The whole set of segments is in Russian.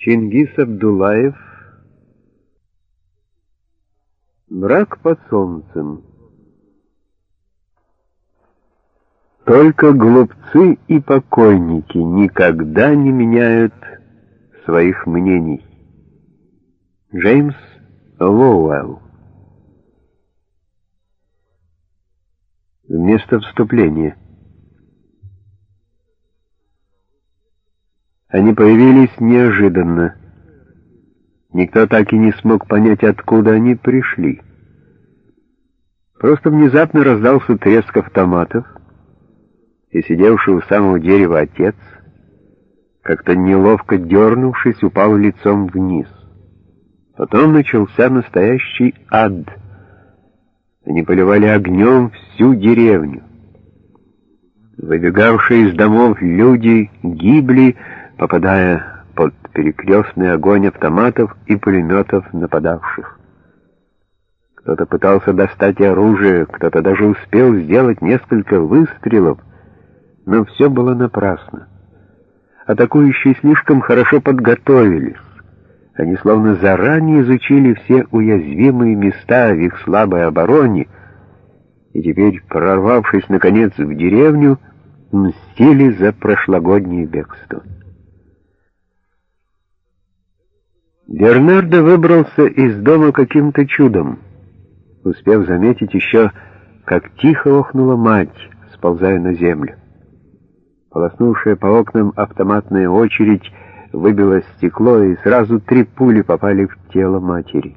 Чингис Абдулаев. Брак под солнцем. Только глупцы и покойники никогда не меняют своих мнений. Джеймс Лоуэлл. Вместо вступления Они появились неожиданно. Никто так и не смог понять, откуда они пришли. Просто внезапно раздался треск автоматов, и сидевший у самого дерева отец, как-то неловко дернувшись, упал лицом вниз. Потом начался настоящий ад. Они поливали огнем всю деревню. Выбегавшие из домов люди гибли, попадая под перекрестный огонь автоматов и пулеметов нападавших. Кто-то пытался достать оружие, кто-то даже успел сделать несколько выстрелов, но все было напрасно. Атакующие слишком хорошо подготовились. Они словно заранее изучили все уязвимые места в их слабой обороне, и теперь, прорвавшись наконец в деревню, мстили за прошлогоднее бегство. Бернардо выбрался из дома каким-то чудом, успев заметить еще, как тихо охнула мать, сползая на землю. Полоснувшая по окнам автоматная очередь выбила стекло, и сразу три пули попали в тело матери.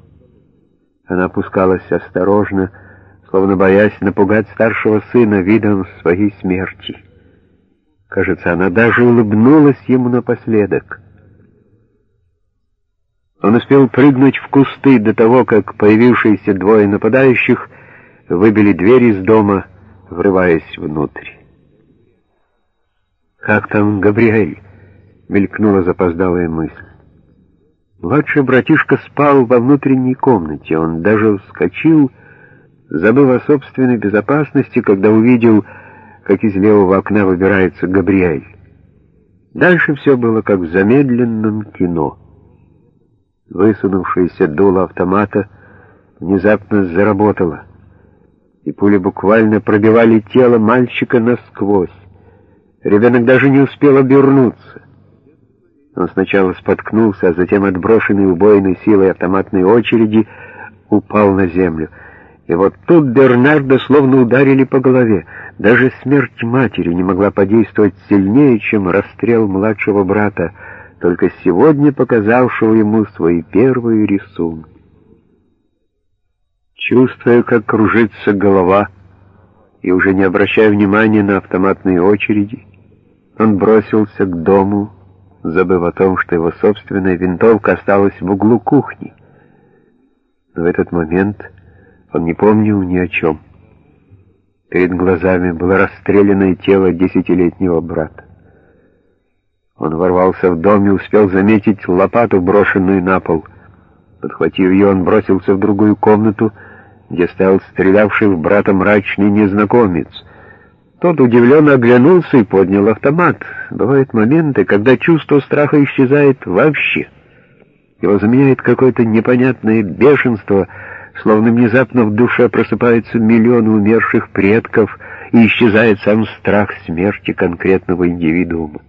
Она опускалась осторожно, словно боясь напугать старшего сына видом своей смерти. Кажется, она даже улыбнулась ему напоследок — он успел прыгнуть в кусты до того, как появившиеся двое нападающих выбили дверь из дома, врываясь внутрь. «Как там Габриэль?» — мелькнула запоздалая мысль. Младший братишка спал во внутренней комнате. Он даже вскочил, забыв о собственной безопасности, когда увидел, как из левого окна выбирается Габриэль. Дальше все было как в замедленном кино — Высунувшееся дуло автомата внезапно заработало, и пули буквально пробивали тело мальчика насквозь. Ребенок даже не успел обернуться. Он сначала споткнулся, а затем, отброшенный убойной силой автоматной очереди, упал на землю. И вот тут Бернарда словно ударили по голове. Даже смерть матери не могла подействовать сильнее, чем расстрел младшего брата — только сегодня показавшего ему свои первые рисунки. Чувствуя, как кружится голова, и уже не обращая внимания на автоматные очереди, он бросился к дому, забыв о том, что его собственная винтовка осталась в углу кухни. Но в этот момент он не помнил ни о чем. Перед глазами было расстрелянное тело десятилетнего брата. Он ворвался в дом и успел заметить лопату, брошенную на пол. Подхватив ее, он бросился в другую комнату, где стоял стрелявший в брата мрачный незнакомец. Тот удивленно оглянулся и поднял автомат. Бывают моменты, когда чувство страха исчезает вообще. Его заменяет какое-то непонятное бешенство, словно внезапно в душе просыпаются миллионы умерших предков, и исчезает сам страх смерти конкретного индивидуума.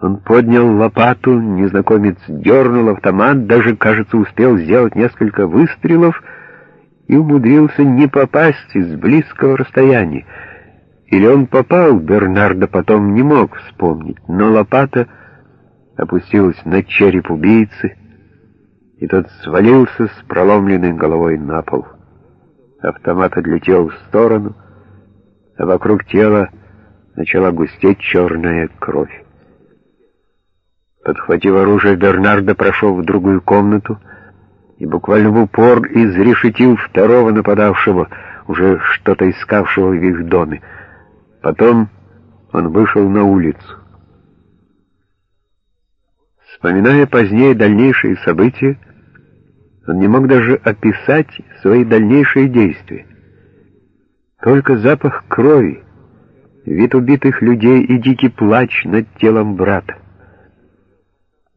Он поднял лопату, незнакомец дернул автомат, даже, кажется, успел сделать несколько выстрелов и умудрился не попасть из близкого расстояния. Или он попал, Бернардо потом не мог вспомнить, но лопата опустилась на череп убийцы, и тот свалился с проломленной головой на пол. Автомат отлетел в сторону, а вокруг тела начала густеть черная кровь. Подхватив оружие, Бернардо прошел в другую комнату и буквально в упор изрешетил второго нападавшего, уже что-то искавшего в их доме. Потом он вышел на улицу. Вспоминая позднее дальнейшие события, он не мог даже описать свои дальнейшие действия. Только запах крови, вид убитых людей и дикий плач над телом брата.